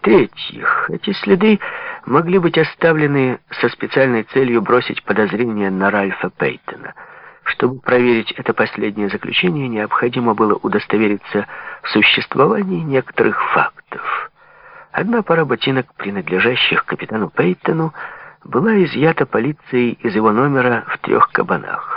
В-третьих, эти следы могли быть оставлены со специальной целью бросить подозрение на Ральфа Пейтона. Чтобы проверить это последнее заключение, необходимо было удостовериться в существовании некоторых фактов. Одна пара ботинок, принадлежащих капитану Пейтону, была изъята полицией из его номера в трех кабанах.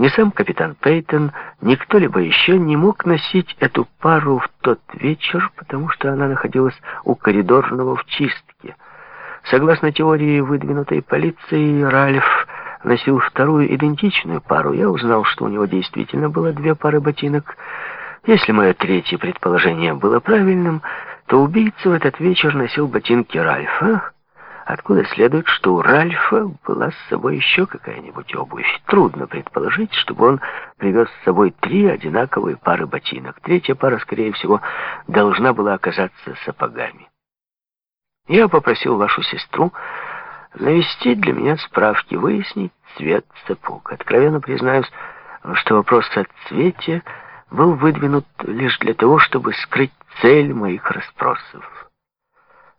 Ни сам капитан Пейтон, ни кто-либо еще не мог носить эту пару в тот вечер, потому что она находилась у коридорного в чистке. Согласно теории, выдвинутой полицией, Ральф носил вторую идентичную пару. Я узнал, что у него действительно было две пары ботинок. Если мое третье предположение было правильным, то убийца в этот вечер носил ботинки Ральфа, откуда следует, что у Ральфа была с собой еще какая-нибудь обувь. Трудно предположить, чтобы он привез с собой три одинаковые пары ботинок. Третья пара, скорее всего, должна была оказаться сапогами. Я попросил вашу сестру навести для меня справки, выяснить цвет сапог. Откровенно признаюсь, что вопрос о цвете был выдвинут лишь для того, чтобы скрыть цель моих расспросов.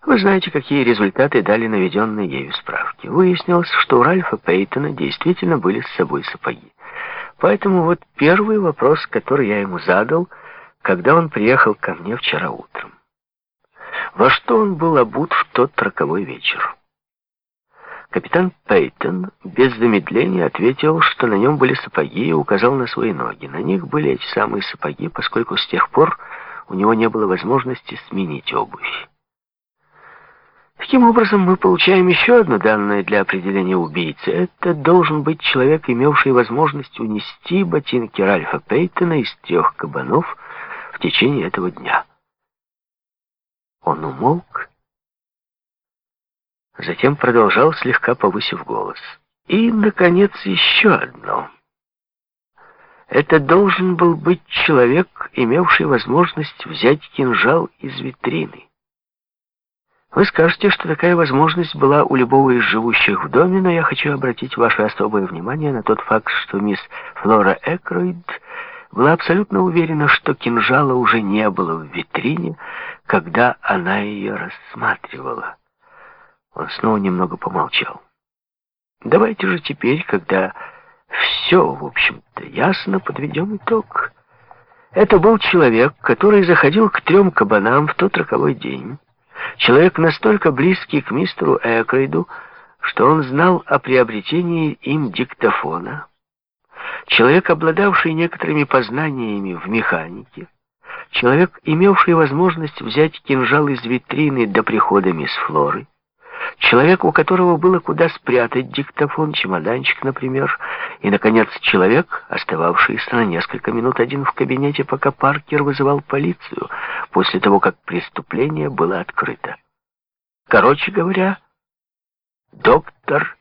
Вы знаете, какие результаты дали наведенные ею справки. Выяснилось, что у Ральфа Пейтона действительно были с собой сапоги. Поэтому вот первый вопрос, который я ему задал, когда он приехал ко мне вчера утром. Во что он был обут в тот роковой вечер? Капитан Пейтон без замедления ответил, что на нем были сапоги и указал на свои ноги. На них были эти самые сапоги, поскольку с тех пор у него не было возможности сменить обувь. Таким образом, мы получаем еще одно данное для определения убийцы. Это должен быть человек, имевший возможность унести ботинки Ральфа Пейтона из трех кабанов в течение этого дня. Он умолк, затем продолжал, слегка повысив голос. И, наконец, еще одно. Это должен был быть человек, имевший возможность взять кинжал из витрины. Вы скажете, что такая возможность была у любого из живущих в доме, но я хочу обратить ваше особое внимание на тот факт, что мисс Флора Экроид была абсолютно уверена, что кинжала уже не было в витрине, когда она ее рассматривала. Он снова немного помолчал. Давайте же теперь, когда все, в общем-то, ясно, подведем итог. Это был человек, который заходил к трем кабанам в тот роковой день, Человек настолько близкий к мистеру Экрейду, что он знал о приобретении им диктофона. Человек, обладавший некоторыми познаниями в механике. Человек, имевший возможность взять кинжал из витрины до прихода мисс Флоры. Человек, у которого было куда спрятать диктофон, чемоданчик, например. И, наконец, человек, остававшийся на несколько минут один в кабинете, пока Паркер вызывал полицию, после того, как преступление было открыто. Короче говоря, доктор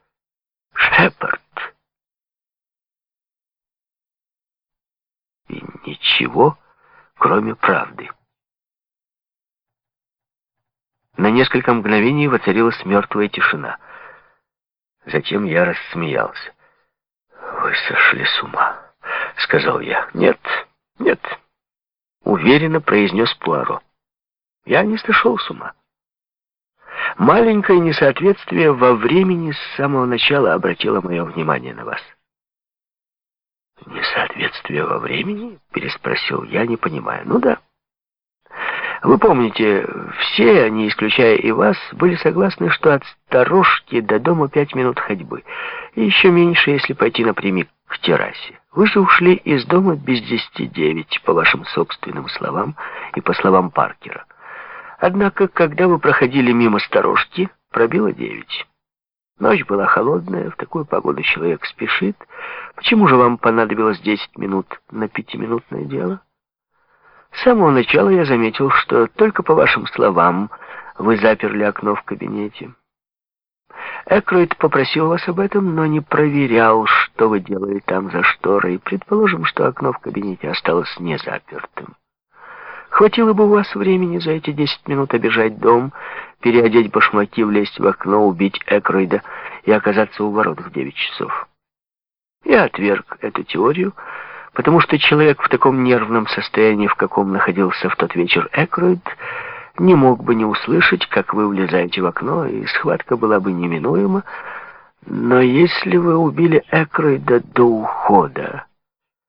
Шепард. И ничего, кроме правды. На несколько мгновений воцарилась мертвая тишина. Затем я рассмеялся. «Вы сошли с ума», — сказал я. «Нет, нет», — уверенно произнес Пуаро. «Я не сошел с ума. Маленькое несоответствие во времени с самого начала обратило мое внимание на вас». «Несоответствие во времени?» — переспросил я, не понимая. «Ну да». Вы помните, все, не исключая и вас, были согласны, что от сторожки до дома пять минут ходьбы. И еще меньше, если пойти напрямик к террасе. Вы же ушли из дома без десяти девять, по вашим собственным словам и по словам Паркера. Однако, когда вы проходили мимо сторожки, пробило девять. Ночь была холодная, в такую погоду человек спешит. Почему же вам понадобилось десять минут на пятиминутное дело? С самого начала я заметил, что только по вашим словам вы заперли окно в кабинете. Экроид попросил вас об этом, но не проверял, что вы делали там за шторой. Предположим, что окно в кабинете осталось незапертым. Хватило бы у вас времени за эти десять минут обижать дом, переодеть башмаки, влезть в окно, убить Экроида и оказаться у ворот в девять часов. Я отверг эту теорию, потому что человек в таком нервном состоянии, в каком находился в тот вечер Экроид, не мог бы не услышать, как вы влезаете в окно, и схватка была бы неминуема. Но если вы убили Экройда до ухода,